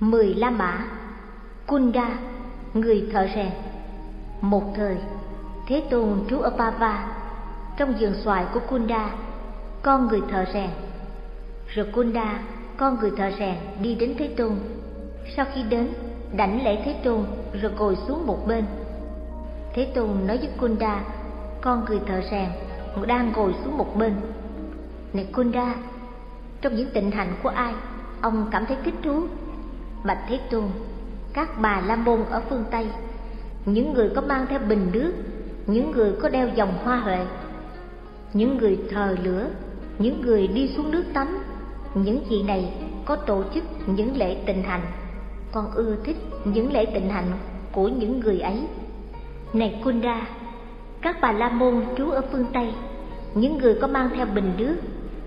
Mười La Mã. Kunda, người thợ rèn. Một thời, Thế Tôn trú ở Pava. Trong vườn xoài của Kunda, con người thợ rèn. Rồi Kunda, con người thợ rèn đi đến Thế Tôn. Sau khi đến, đảnh lễ Thế Tôn rồi ngồi xuống một bên. Thế Tôn nói với Kunda, con người thợ rèn đang ngồi xuống một bên. Này Kunda, trong những tịnh hạnh của ai, ông cảm thấy thích thú? Bạch Thế Tôn, các bà la môn ở phương Tây, những người có mang theo bình nước, những người có đeo vòng hoa huệ, những người thờ lửa, những người đi xuống nước tắm, những vị này có tổ chức những lễ tịnh hành. Con ưa thích những lễ tịnh hành của những người ấy. Này Kunda, các bà la môn trú ở phương Tây, những người có mang theo bình nước,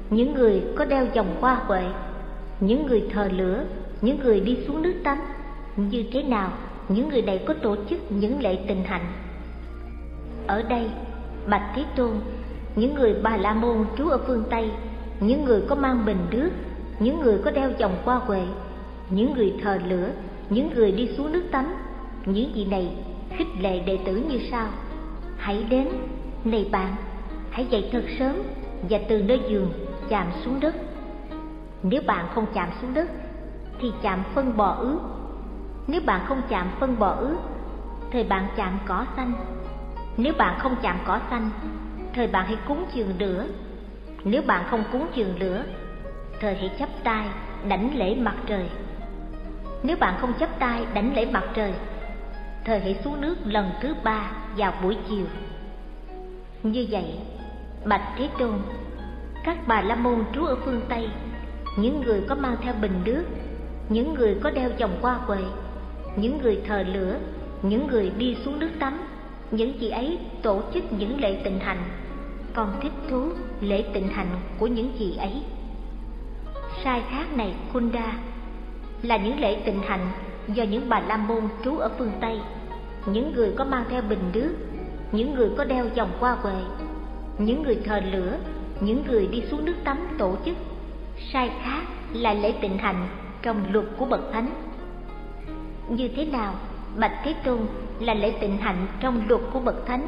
những người có đeo vòng hoa huệ, những người thờ lửa, những người đi xuống nước tắm, như thế nào những người này có tổ chức những lễ tình hạnh. Ở đây bạch thế tôn những người bà la môn trú ở phương tây những người có mang bình nước những người có đeo vòng qua huệ những người thờ lửa những người đi xuống nước tắm những gì này khích lệ đệ tử như sau. Hãy đến này bạn hãy dậy thật sớm và từ nơi giường chạm xuống đất. Nếu bạn không chạm xuống đất thì chạm phân bò ướt nếu bạn không chạm phân bò ướt thời bạn chạm cỏ xanh. Nếu bạn không chạm cỏ xanh thời bạn hãy cúng dường lửa nếu bạn không cúng dường lửa thời hãy chắp tay, đảnh lễ mặt trời. Nếu bạn không chắp tay, đảnh lễ mặt trời thời hãy xuống nước lần thứ ba vào buổi chiều. Như vậy, bạch thế tôn, các bà la môn trú ở phương tây, những người có mang theo bình nước những người có đeo vòng hoa huệ những người thờ lửa, những người đi xuống nước tắm, những chị ấy tổ chức những lễ tịnh hành con thích thú lễ tịnh hành của những chị ấy. Sai khác này kunda là những lễ tịnh hành do những bà la môn trú ở phương tây. Những người có mang theo bình nước những người có đeo vòng qua huệ những người thờ lửa, những người đi xuống nước tắm tổ chức. Sai khác là lễ tịnh hành trong luật của bậc thánh. Như thế nào bạch thế tôn là lễ tịnh hạnh trong luật của bậc thánh?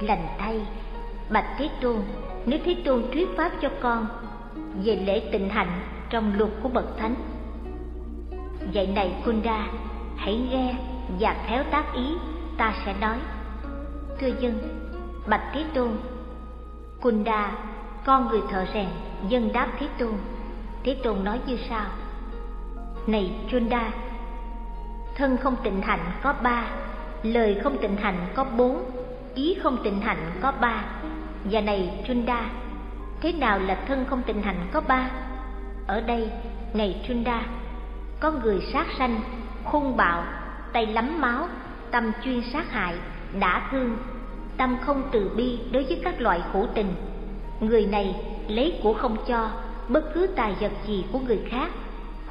Lành thay bạch thế tôn, nếu thế tôn thuyết pháp cho con về lễ tịnh hạnh trong luật của bậc thánh. Vậy này kunda hãy nghe và khéo tác ý, ta sẽ nói. Thưa dân bạch thế tôn kunda con người thợ rèn dân đáp thế tôn. Thế tôn nói như sau này, chunda. Thân không tịnh hạnh có ba, lời không tịnh hạnh có bốn, ý không tịnh hạnh có ba. Và này, chunda, thế nào là thân không tịnh hạnh có ba? Ở đây, này, chunda, có người sát sanh, hung bạo, tay lắm máu, tâm chuyên sát hại, đã thương, tâm không từ bi đối với các loại khổ tình. Người này lấy của không cho, bất cứ tài vật gì của người khác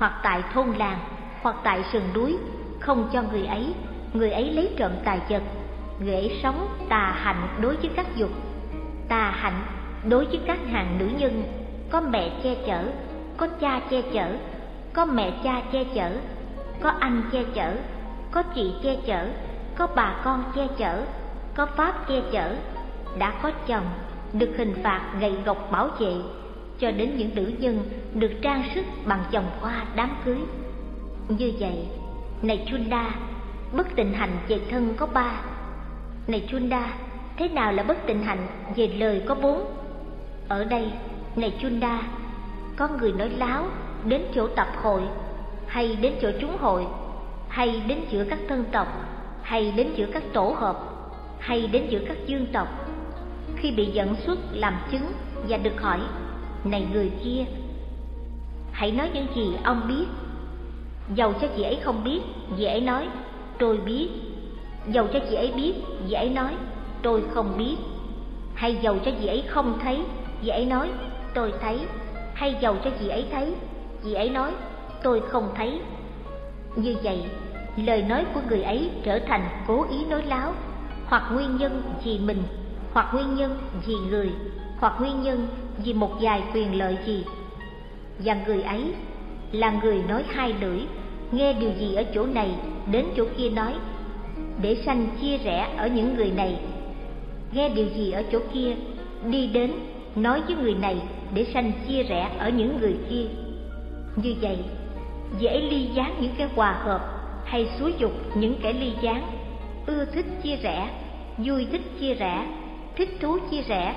hoặc tại thôn làng, hoặc tại sườn núi, không cho người ấy người ấy lấy trộm tài vật. Người ấy sống tà hạnh đối với các dục. Tà hạnh đối với các hàng nữ nhân. Có mẹ che chở, có cha che chở, có mẹ cha che chở, có anh che chở, có chị che chở, có bà con che chở, có pháp che chở. Đã có chồng, được hình phạt gậy gộc bảo vệ cho đến những nữ nhân được trang sức bằng vòng hoa đám cưới. Như vậy, này chunda, bất tịnh hành về thân có ba. Này chunda, thế nào là bất tịnh hành về lời có bốn? Ở đây, này chunda, có người nói láo đến chỗ tập hội, hay đến chỗ chúng hội, hay đến giữa các thân tộc, hay đến giữa các tổ hợp, hay đến giữa các dương tộc. Khi bị dẫn xuất làm chứng và được hỏi này người kia, hãy nói những gì ông biết. Dầu cho chị ấy không biết chị ấy nói, tôi biết. Dầu cho chị ấy biết chị ấy nói, tôi không biết. Hay dầu cho chị ấy không thấy chị ấy nói, tôi thấy. Hay dầu cho chị ấy thấy chị ấy nói, tôi không thấy. Như vậy, lời nói của người ấy trở thành cố ý nói láo, hoặc nguyên nhân vì mình, hoặc nguyên nhân vì người hoặc nguyên nhân vì một vài quyền lợi gì. Và người ấy là người nói hai lưỡi, nghe điều gì ở chỗ này đến chỗ kia nói, để sanh chia rẽ ở những người này. Nghe điều gì ở chỗ kia, đi đến nói với người này để sanh chia rẽ ở những người kia. Như vậy, dễ ly gián những cái hòa hợp hay xúi dục những kẻ ly gián. Ưa thích chia rẽ, vui thích chia rẽ, thích thú chia rẽ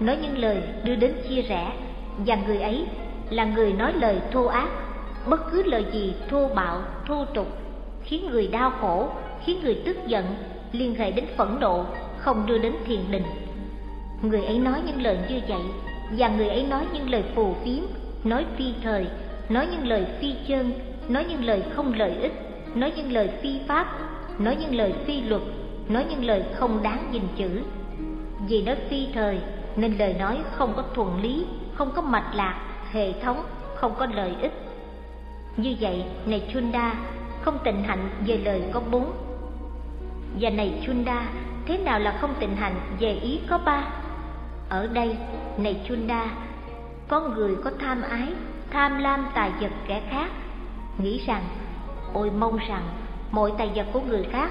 nói những lời đưa đến chia rẽ, và người ấy là người nói lời thô ác, bất cứ lời gì thô bạo, thô tục, khiến người đau khổ, khiến người tức giận, liên hệ đến phẫn nộ, không đưa đến thiền định. Người ấy nói những lời như vậy, và người ấy nói những lời phù phiếm, nói phi thời, nói những lời phi chân, nói những lời không lợi ích, nói những lời phi pháp, nói những lời phi luật, nói những lời không đáng gìn chữ. Vì nói phi thời nên lời nói không có thuần lý, không có mạch lạc, hệ thống, không có lợi ích. Như vậy, này chunda, không tịnh hạnh về lời có bốn. Và này chunda, thế nào là không tịnh hạnh về ý có ba? Ở đây, này chunda, có người có tham ái, tham lam tài vật kẻ khác. Nghĩ rằng, ôi mong rằng, mọi tài vật của người khác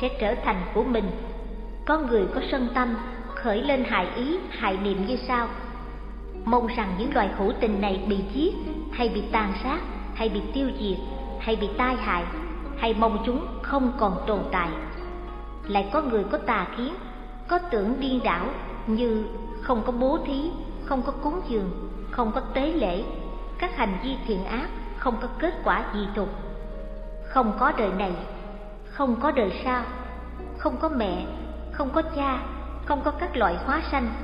sẽ trở thành của mình. Có người có sân tâm khởi lên hại ý hại niệm như sau. Mong rằng những loài hữu tình này bị giết, hay bị tàn sát, hay bị tiêu diệt, hay bị tai hại, hay mong chúng không còn tồn tại. Lại có người có tà kiến, có tưởng điên đảo như không có bố thí, không có cúng dường, không có tế lễ, các hành vi thiện ác không có kết quả gì tục. Không có đời này, không có đời sau, không có mẹ, không có cha không có các loại hóa sanh.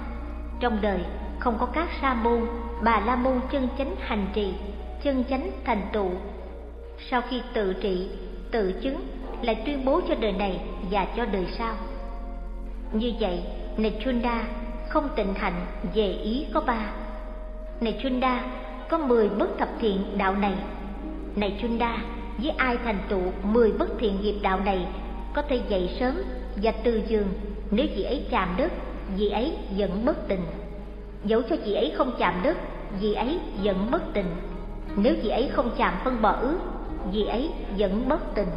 Trong đời, không có các sa môn, bà la môn chân chánh hành trì, chân chánh thành tựu. Sau khi tự trị, tự chứng, lại tuyên bố cho đời này và cho đời sau. Như vậy này chunda không tịnh hạnh về ý có ba. Này chunda có mười bất thập thiện đạo này. Này chunda với ai thành tựu mười bất thiện nghiệp đạo này có thể dậy sớm và từ giường. Nếu chị ấy chạm đất chị ấy vẫn bất tình. Dẫu cho chị ấy không chạm đất chị ấy vẫn bất tình. Nếu chị ấy không chạm phân bò ướt chị ấy vẫn bất tình.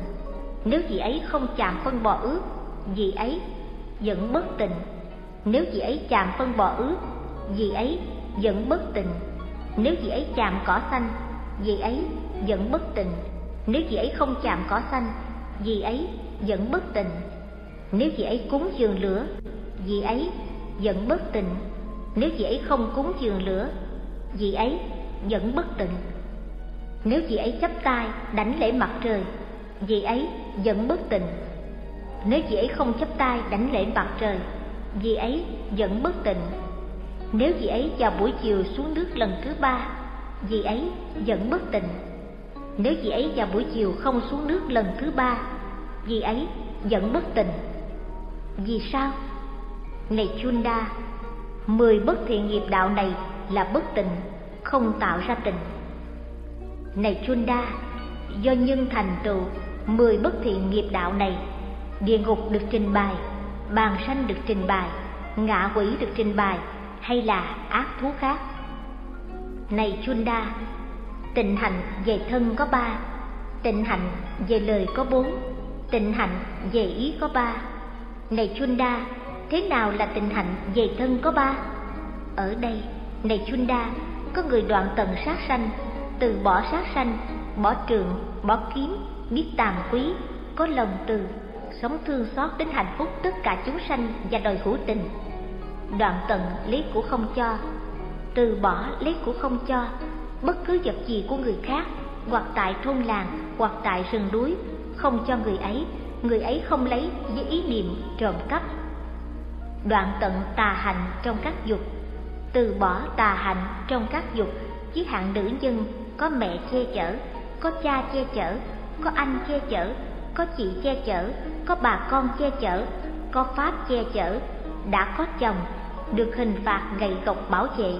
Nếu chị ấy không chạm phân bò ướt chị ấy vẫn bất tình. Nếu chị ấy chạm phân bò ướt chị ấy vẫn bất tình. Nếu chị ấy chạm cỏ xanh chị ấy vẫn bất tình. Nếu chị ấy không chạm cỏ xanh vì ấy vẫn bất tình nếu chị ấy cúng dường lửa vì ấy vẫn bất tình nếu chị ấy không cúng dường lửa vì ấy vẫn bất tịnh nếu chị ấy chắp tay đánh lễ mặt trời vì ấy vẫn bất tịnh nếu chị ấy không chắp tay đánh lễ mặt trời vì ấy vẫn bất tịnh nếu chị ấy vào buổi chiều xuống nước lần thứ ba vì ấy vẫn bất tịnh nếu chị ấy vào buổi chiều không xuống nước lần thứ ba vì ấy vẫn bất tình. Vì sao? Này chunda, mười bất thiện nghiệp đạo này là bất tình, không tạo ra tình. Này chunda, do nhân thành tựu, mười bất thiện nghiệp đạo này, địa ngục được trình bày, bàn sanh được trình bày ngạ quỷ được trình bày, hay là ác thú khác? Này chunda, tịnh hạnh về thân có ba, tịnh hạnh về lời có bốn tịnh hạnh về ý có ba. Này chunda, thế nào là tịnh hạnh về thân có ba? Ở đây, này chunda, có người đoạn tận sát sanh, từ bỏ sát sanh, bỏ trường, bỏ kiếm, biết tàm quý, có lòng từ, sống thương xót đến hạnh phúc tất cả chúng sanh và đòi hữu tình. Đoạn tận lấy của không cho, từ bỏ lấy của không cho, bất cứ vật gì của người khác, hoặc tại thôn làng, hoặc tại rừng núi không cho người ấy người ấy không lấy với ý niệm trộm cắp. Đoạn tận tà hành trong các dục, từ bỏ tà hành trong các dục chứ hạng nữ nhân có mẹ che chở, có cha che chở, có anh che chở, có chị che chở, có bà con che chở, có pháp che chở, đã có chồng, được hình phạt gậy gộc bảo vệ,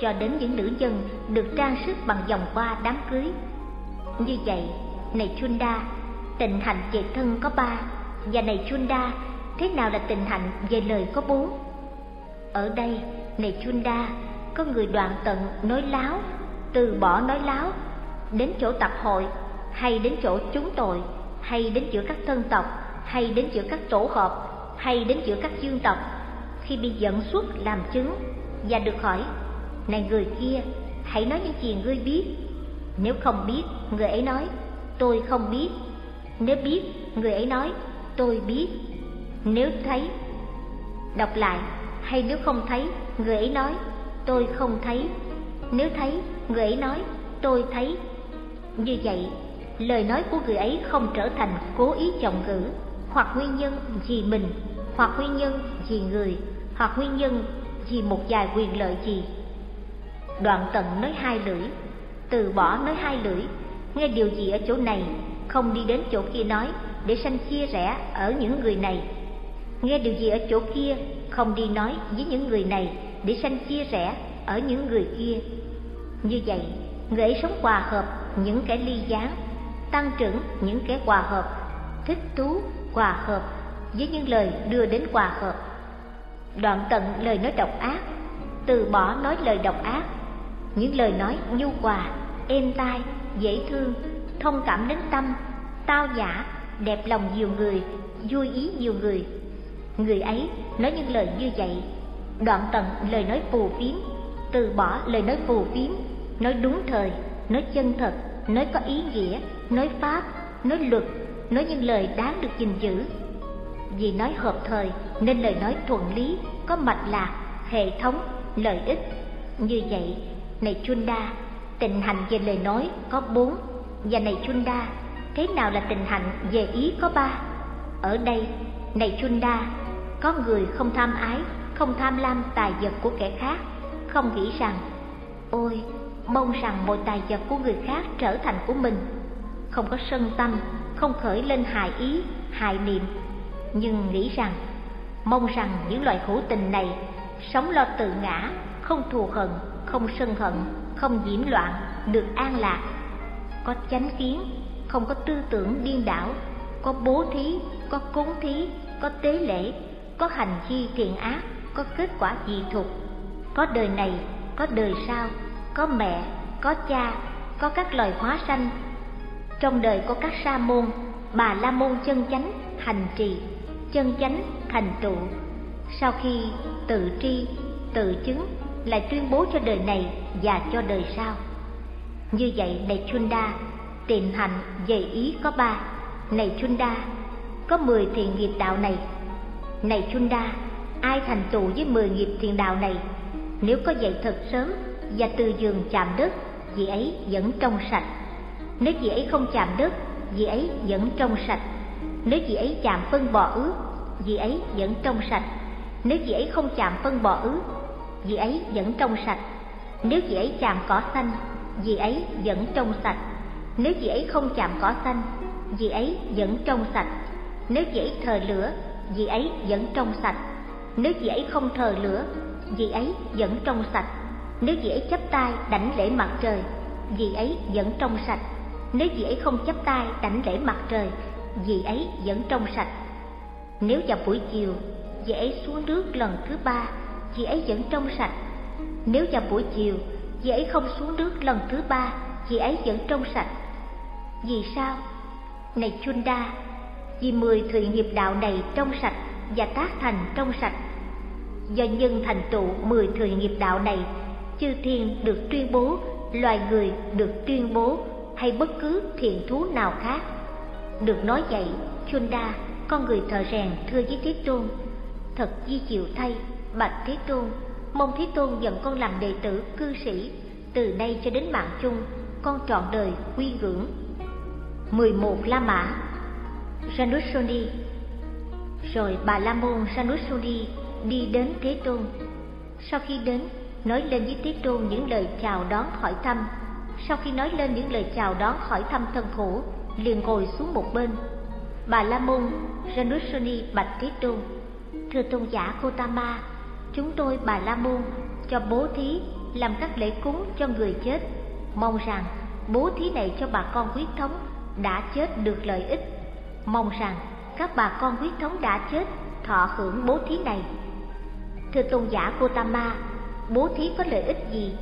cho đến những nữ nhân được trang sức bằng vòng hoa đám cưới. Như vậy, này chunda tịnh hạnh về thân có ba. Và này chunda, thế nào là tịnh hạnh về lời có bốn? Ở đây, này chunda, có người đoạn tận nói láo, từ bỏ nói láo, đến chỗ tập hội, hay đến chỗ chúng tội, hay đến giữa các thân tộc, hay đến giữa các tổ hợp, hay đến giữa các dương tộc, khi bị dẫn xuất làm chứng, và được hỏi, này người kia, hãy nói những gì ngươi biết? Nếu không biết, người ấy nói, tôi không biết nếu biết, người ấy nói, tôi biết. Nếu thấy, đọc lại. Hay nếu không thấy, người ấy nói, tôi không thấy. Nếu thấy, người ấy nói, tôi thấy. Như vậy, lời nói của người ấy không trở thành cố ý chồng ngữ. Hoặc nguyên nhân vì mình, hoặc nguyên nhân vì người, hoặc nguyên nhân vì một vài quyền lợi gì. Đoạn tận nói hai lưỡi, từ bỏ nói hai lưỡi. Nghe điều gì ở chỗ này không đi đến chỗ kia nói, để sanh chia rẽ ở những người này. Nghe điều gì ở chỗ kia, không đi nói với những người này, để sanh chia rẽ ở những người kia. Như vậy, người ấy sống hòa hợp, những kẻ ly gián, tăng trưởng những kẻ hòa hợp, thích thú hòa hợp, với những lời đưa đến hòa hợp. Đoạn tận lời nói độc ác, từ bỏ nói lời độc ác. Những lời nói nhu hòa, êm tai, dễ thương thông cảm đến tâm, tao giả, đẹp lòng nhiều người, vui ý nhiều người. Người ấy nói những lời như vậy, đoạn tận lời nói phù phiếm, từ bỏ lời nói phù phiếm, nói đúng thời, nói chân thật, nói có ý nghĩa, nói pháp, nói luật, nói những lời đáng được gìn giữ. Vì nói hợp thời nên lời nói thuận lý, có mạch lạc, hệ thống, lợi ích. Như vậy, này chunda tình hành về lời nói có bốn và này chunda, thế nào là tình hạnh về ý có ba? Ở đây, này chunda, có người không tham ái, không tham lam tài vật của kẻ khác, không nghĩ rằng, ôi, mong rằng mọi tài vật của người khác trở thành của mình. Không có sân tâm, không khởi lên hại ý hại niệm. Nhưng nghĩ rằng, mong rằng những loại hữu tình này sống lo tự ngã, không thù hận, không sân hận, không nhiễm loạn, được an lạc có chánh kiến, không có tư tưởng điên đảo, có bố thí, có cúng thí, có tế lễ, có hành chi thiện ác, có kết quả dị thục có đời này, có đời sau, có mẹ, có cha, có các loài hóa sanh. Trong đời có các sa môn, bà la môn chân chánh, hành trì, chân chánh, thành trụ sau khi tự tri, tự chứng lại tuyên bố cho đời này và cho đời sau như vậy này chunda tiền hạnh dạy ý có ba. Này chunda có mười thiện nghiệp đạo này. Này chunda ai thành tựu với mười nghiệp thiện đạo này? Nếu có dậy thật sớm và từ giường chạm đất, vị ấy vẫn trong sạch. Nếu vị ấy không chạm đất, vị ấy vẫn trong sạch. Nếu vị ấy chạm phân bò ướt vị ấy vẫn trong sạch. Nếu vị ấy không chạm phân bò ướt vị ấy vẫn trong sạch. Nếu vị ấy chạm cỏ xanh vị ấy vẫn trong sạch nếu vị ấy không chạm cỏ xanh vị ấy vẫn trong sạch nếu vị ấy thờ lửa vị ấy vẫn trong sạch nếu vị ấy không thờ lửa vị ấy vẫn trong sạch nếu vị ấy chấp tay đảnh lễ mặt trời vị ấy vẫn trong sạch nếu vị ấy không chấp tay đảnh lễ mặt trời vị ấy vẫn trong sạch nếu vào buổi chiều vị ấy xuống nước lần thứ ba vị ấy vẫn trong sạch nếu vào buổi chiều vị ấy không xuống nước lần thứ ba chị ấy vẫn trong sạch. Vì sao? Này chunda vì mười thụy nghiệp đạo này trong sạch và tác thành trong sạch. Do nhân thành tựu mười thụy nghiệp đạo này, chư thiên được tuyên bố, loài người được tuyên bố, hay bất cứ thiện thú nào khác. Được nói vậy chunda con người thợ rèn thưa với thế tôn, thật di chịu thay, bạch thế tôn mong thế tôn nhận con làm đệ tử cư sĩ. Từ nay cho đến mạng chung con trọn đời quy ngưỡng. 11 La Mã. Janusoni Rồi bà La Môn Janusoni đi đến Thế Tôn. Sau khi đến, nói lên với Thế Tôn những lời chào đón hỏi thăm. Sau khi nói lên những lời chào đón hỏi thăm thân khổ liền ngồi xuống một bên. Bà La Môn Janusoni bạch Thế Tôn. Thưa tôn giả Kotama Chúng tôi bà La Môn cho bố thí làm các lễ cúng cho người chết. Mong rằng bố thí này cho bà con huyết thống đã chết được lợi ích. Mong rằng các bà con huyết thống đã chết thọ hưởng bố thí này. Thưa tôn giả Gotama bố thí có lợi ích gì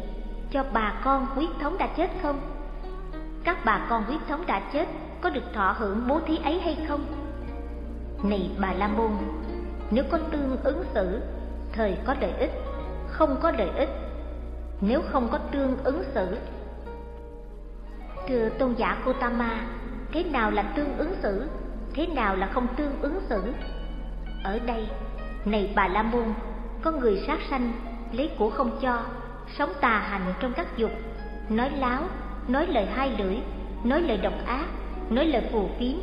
cho bà con huyết thống đã chết không? Các bà con huyết thống đã chết có được thọ hưởng bố thí ấy hay không? Này bà La Môn, nếu có tương ứng xử, thời có lợi ích, không có lợi ích. Nếu không có tương ứng xử, thưa tôn giả Gotama, thế nào là tương ứng xử, thế nào là không tương ứng xử? Ở đây, này bà La Môn, có người sát sanh, lấy của không cho, sống tà hành trong các dục, nói láo, nói lời hai lưỡi, nói lời độc ác, nói lời phù phiếm,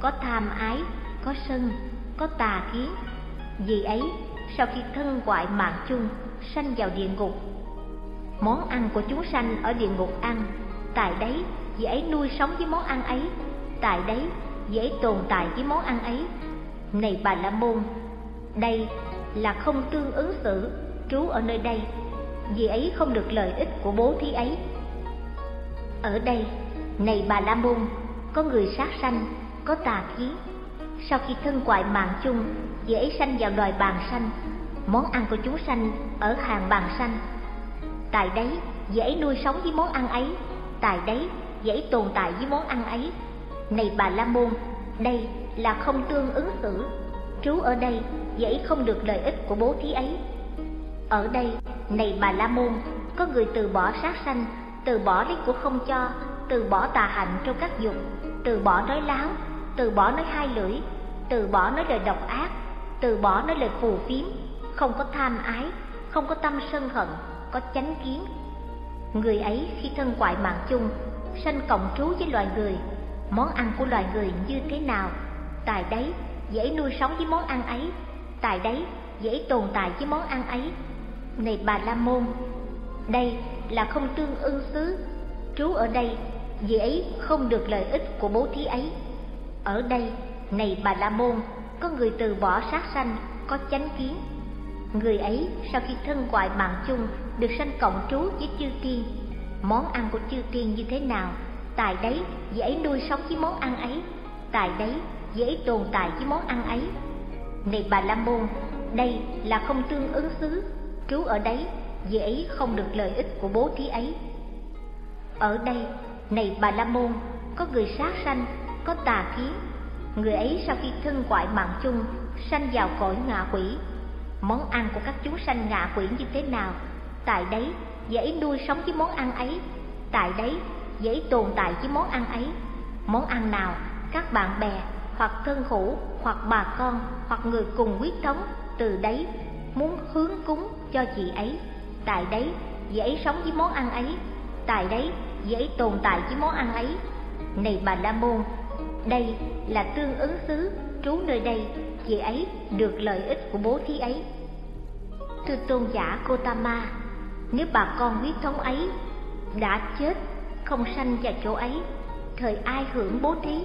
có tham ái, có sân, có tà kiến. Vì ấy, sau khi thân ngoại mạng chung, sanh vào địa ngục. Món ăn của chúng sanh ở địa ngục ăn, tại đấy vì ấy nuôi sống với món ăn ấy, tại đấy dễ ấy tồn tại với món ăn ấy. Này bà La Môn, đây là không tương ứng xử, trú ở nơi đây, vì ấy không được lợi ích của bố thí ấy. Ở đây, này bà La Môn, có người sát sanh, có tà kiến. Sau khi thân quại mạng chung, dễ sanh vào đòi bàn sanh, món ăn của chúng sanh ở hàng bàn sanh. Tại đấy, dễ nuôi sống với món ăn ấy, tại đấy, dễ tồn tại với món ăn ấy. Này bà La Môn, đây là không tương ứng xử, trú ở đây dễ không được lợi ích của bố thí ấy. Ở đây, này bà La Môn, có người từ bỏ sát sanh, từ bỏ lấy của không cho, từ bỏ tà hạnh trong các dục, từ bỏ nói láo, từ bỏ nói hai lưỡi, từ bỏ nói lời độc ác, từ bỏ nói lời phù phiếm, không có tham ái, không có tâm sân hận, có chánh kiến. Người ấy khi thân quại mạng chung, sanh cộng trú với loài người, món ăn của loài người như thế nào, tại đấy dễ nuôi sống với món ăn ấy, tại đấy dễ tồn tại với món ăn ấy. Này bà La Môn, đây là không tương ưng xứ, trú ở đây vì ấy không được lợi ích của bố thí ấy. Ở đây, này bà La Môn, có người từ bỏ sát sanh, có chánh kiến. Người ấy sau khi thân ngoại mạng chung được sanh cộng trú với chư tiên. Món ăn của chư tiên như thế nào, tại đấy dễ nuôi sống với món ăn ấy, tại đấy dễ tồn tại với món ăn ấy. Này bà La Môn, đây là không tương ứng xứ, trú ở đấy dễ không được lợi ích của bố thí ấy. Ở đây này bà La Môn, có người sát sanh, có tà kiến. Người ấy sau khi thân quại mạng chung, sanh vào cõi ngạ quỷ. Món ăn của các chúng sanh ngạ quỷ như thế nào? Tại đấy, dễ nuôi sống với món ăn ấy. Tại đấy, dễ tồn tại với món ăn ấy. Món ăn nào, các bạn bè, hoặc thân hữu, hoặc bà con, hoặc người cùng huyết thống, từ đấy, muốn hướng cúng cho chị ấy. Tại đấy, dễ sống với món ăn ấy. Tại đấy, dễ tồn tại với món ăn ấy. Này bà La Môn, đây là tương ứng xứ, trú nơi đây, chị ấy được lợi ích của bố thí ấy. Thưa tôn giả Kotama, nếu bà con huyết thống ấy đã chết, không sanh vào chỗ ấy, thời ai hưởng bố thí?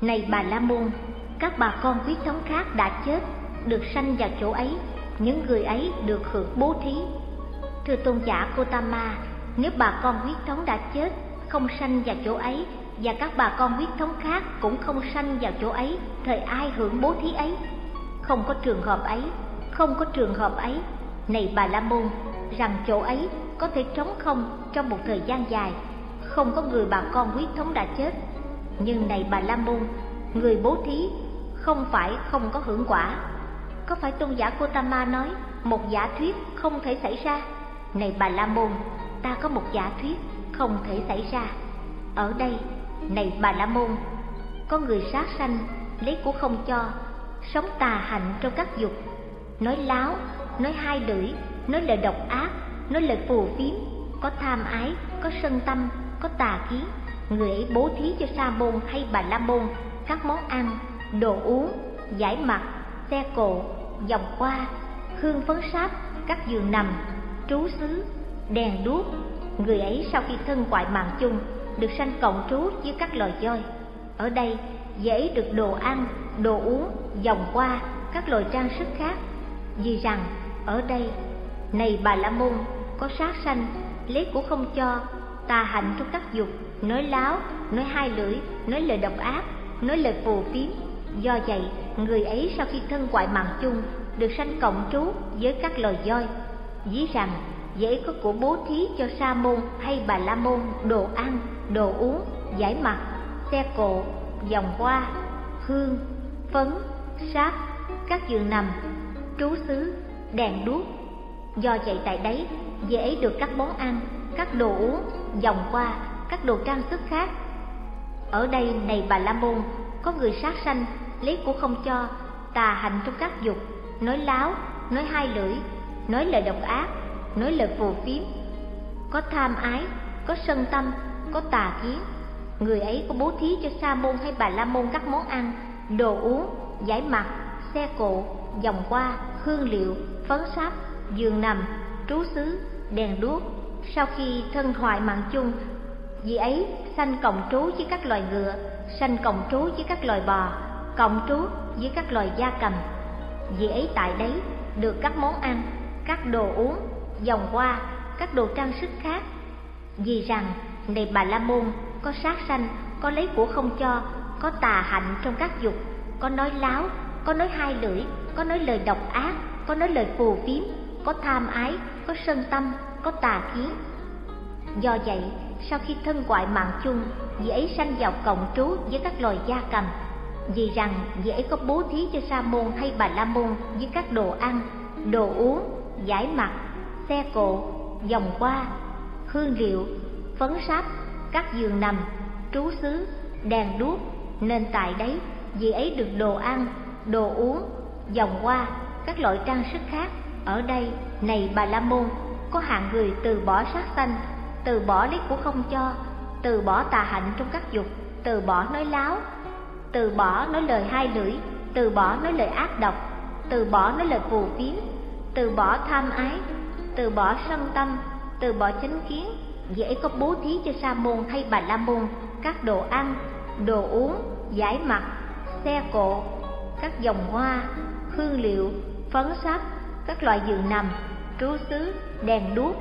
Này bà La Môn, các bà con huyết thống khác đã chết, được sanh vào chỗ ấy, những người ấy được hưởng bố thí. Thưa tôn giả Kotama, nếu bà con huyết thống đã chết, không sanh vào chỗ ấy, và các bà con huyết thống khác cũng không sanh vào chỗ ấy, thời ai hưởng bố thí ấy? Không có trường hợp ấy, không có trường hợp ấy. Này bà La Môn, rằng chỗ ấy có thể trống không trong một thời gian dài, không có người bà con huyết thống đã chết. Nhưng này bà La Môn, người bố thí không phải không có hưởng quả. Có phải tôn giả Kotama nói một giả thuyết không thể xảy ra? Này bà La Môn, ta có một giả thuyết không thể xảy ra. Ở đây, này bà La Môn, có người sát sanh, lấy của không cho, sống tà hạnh trong các dục, nói láo, nói hai lưỡi, nói lời độc ác, nói lời phù phiếm, có tham ái, có sân tâm, có tà kiến. Người ấy bố thí cho sa môn hay bà la môn các món ăn, đồ uống, giải mặt, xe cộ, dòng qua, hương phấn sáp, các giường nằm, trú xứ, đèn đuốc, người ấy sau khi thân ngoại mạng chung được sanh cộng trú với các loài voi ở đây, dễ được đồ ăn, đồ uống dòng qua các loài trang sức khác. Vì rằng, ở đây, này bà la môn, có sát sanh, lấy của không cho, tà hạnh trong các dục, nói láo, nói hai lưỡi, nói lời độc ác, nói lời phù phiếm. Do vậy, người ấy sau khi thân ngoại mạng chung, được sanh cộng trú với các loài voi. Ví rằng dễ có của bố thí cho sa môn hay bà la môn, đồ ăn, đồ uống, giải mặt, xe cộ, vòng hoa, hương, phấn, sáp, các giường nằm, trú xứ, đèn đuốc. Do chạy tại đấy, dễ được các món ăn, các đồ uống, vòng hoa, các đồ trang sức khác. Ở đây này bà la môn, có người sát sanh, lấy của không cho, tà hành trong các dục, nói láo, nói hai lưỡi, nói lời độc ác nói lời phù phiếm. Có tham ái, có sân tâm, có tà kiến. Người ấy có bố thí cho sa môn hay bà la môn các món ăn, đồ uống, giải mặt, xe cộ vòng qua hương liệu, phấn sáp, giường nằm, trú xứ, đèn đuốc. Sau khi thân hoại mạng chung vì ấy sanh cộng trú với các loài ngựa, sanh cộng trú với các loài bò, cộng trú với các loài gia cầm. Vì ấy tại đấy được các món ăn, các đồ uống vòng hoa các đồ trang sức khác. Vì rằng, này bà la môn, có sát sanh, có lấy của không cho, có tà hạnh trong các dục, có nói láo, có nói hai lưỡi, có nói lời độc ác, có nói lời phù phiếm, có tham ái, có sân tâm, có tà kiến. Do vậy, sau khi thân ngoại mạng chung, vị ấy sanh vào cộng trú với các loài gia cầm. Vì rằng, vị ấy có bố thí cho sa môn hay bà la môn với các đồ ăn, đồ uống, giải mặt xe cộ dòng qua, hương liệu, phấn sáp, các giường nằm, trú xứ, đèn đuốc nên tại đấy vị ấy được đồ ăn, đồ uống dòng qua, các loại trang sức khác. Ở đây, này bà la môn, có hạng người từ bỏ sát sanh, từ bỏ lấy của không cho, từ bỏ tà hạnh trong các dục, từ bỏ nói láo, từ bỏ nói lời hai lưỡi, từ bỏ nói lời ác độc, từ bỏ nói lời phù phiếm, từ bỏ tham ái từ bỏ sân tâm, từ bỏ chánh kiến, dễ có bố thí cho sa môn hay bà la môn, các đồ ăn, đồ uống, giải mặt, xe cộ, các dòng hoa, hương liệu, phấn sáp các loại giường nằm, trú xứ, đèn đuốc,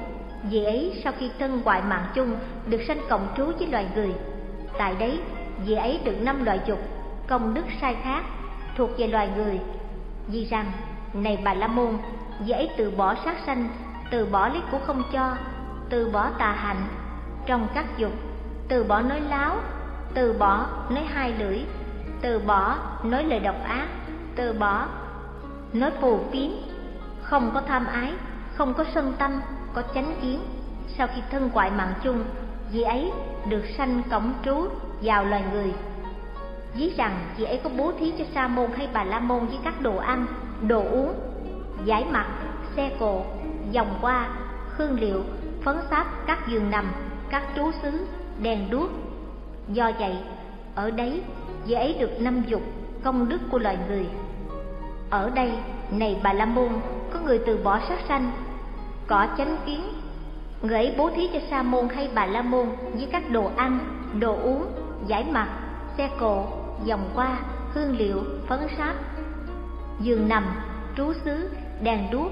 dễ ấy sau khi thân ngoại mạng chung được sanh cộng trú với loài người. Tại đấy, dễ ấy được năm loại dục, công đức sai khác, thuộc về loài người. Vì rằng, này bà la môn, dễ từ bỏ sát sanh từ bỏ lý của không cho, từ bỏ tà hạnh, trong các dục, từ bỏ nói láo, từ bỏ nói hai lưỡi, từ bỏ nói lời độc ác, từ bỏ nói phù phiếm. Không có tham ái, không có sân tâm, có chánh kiến. Sau khi thân ngoại mạng chung, vị ấy được sanh cổng trú vào loài người. Ví rằng vị ấy có bố thí cho sa môn hay bà la môn với các đồ ăn, đồ uống, giải mặt, xe cộ dòng qua, hương liệu, phấn sáp, các giường nằm, các trú xứ, đèn đuốc. Do vậy, ở đấy, dễ ấy được năm dục công đức của loài người. Ở đây, này bà la môn, có người từ bỏ sát sanh cỏ chánh kiến. Người ấy bố thí cho sa môn hay bà la môn với các đồ ăn, đồ uống, giải mặt, xe cộ dòng qua, hương liệu, phấn sáp. Giường nằm, trú xứ, đèn đuốc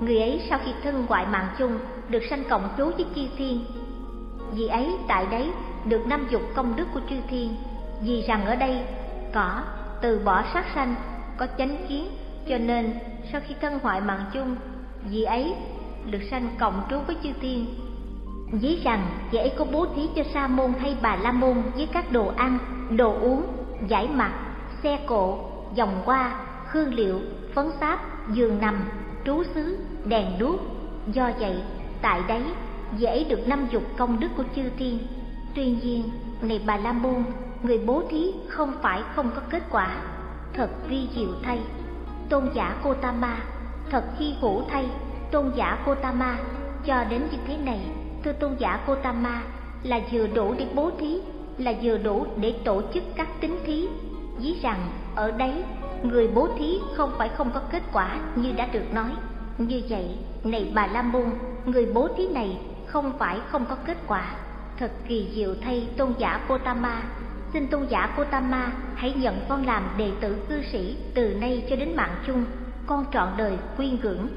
người ấy sau khi thân ngoại mạng chung, được sanh cộng trú với chư thiên. Vì ấy, tại đấy, được năm dục công đức của chư thiên. Vì rằng ở đây cỏ từ bỏ sát sanh, có chánh kiến, cho nên sau khi thân hoại mạng chung, vì ấy được sanh cộng trú với chư thiên. Ví rằng, vì ấy có bố thí cho sa môn hay bà la môn với các đồ ăn, đồ uống, giải mặt, xe cộ dòng hoa, hương liệu, phấn sáp giường nằm trú xứ, đèn đuốc, do vậy, tại đấy, dễ được năm dục công đức của chư thiên. Tuy nhiên này bà la môn, người bố thí không phải không có kết quả, thật vi diệu thay. Tôn giả Gotama, thật hy hữu thay. Tôn giả Gotama, cho đến như thế này, thưa tôn giả Gotama, là vừa đủ để bố thí, là vừa đủ để tổ chức các tính thí. Ví rằng, ở đấy người bố thí không phải không có kết quả như đã được nói. Như vậy này bà la môn người bố thí này không phải không có kết quả. Thật kỳ diệu thay tôn giả Potama, xin tôn giả Potama hãy nhận con làm đệ tử cư sĩ từ nay cho đến mạng chung. Con trọn đời quyên gửng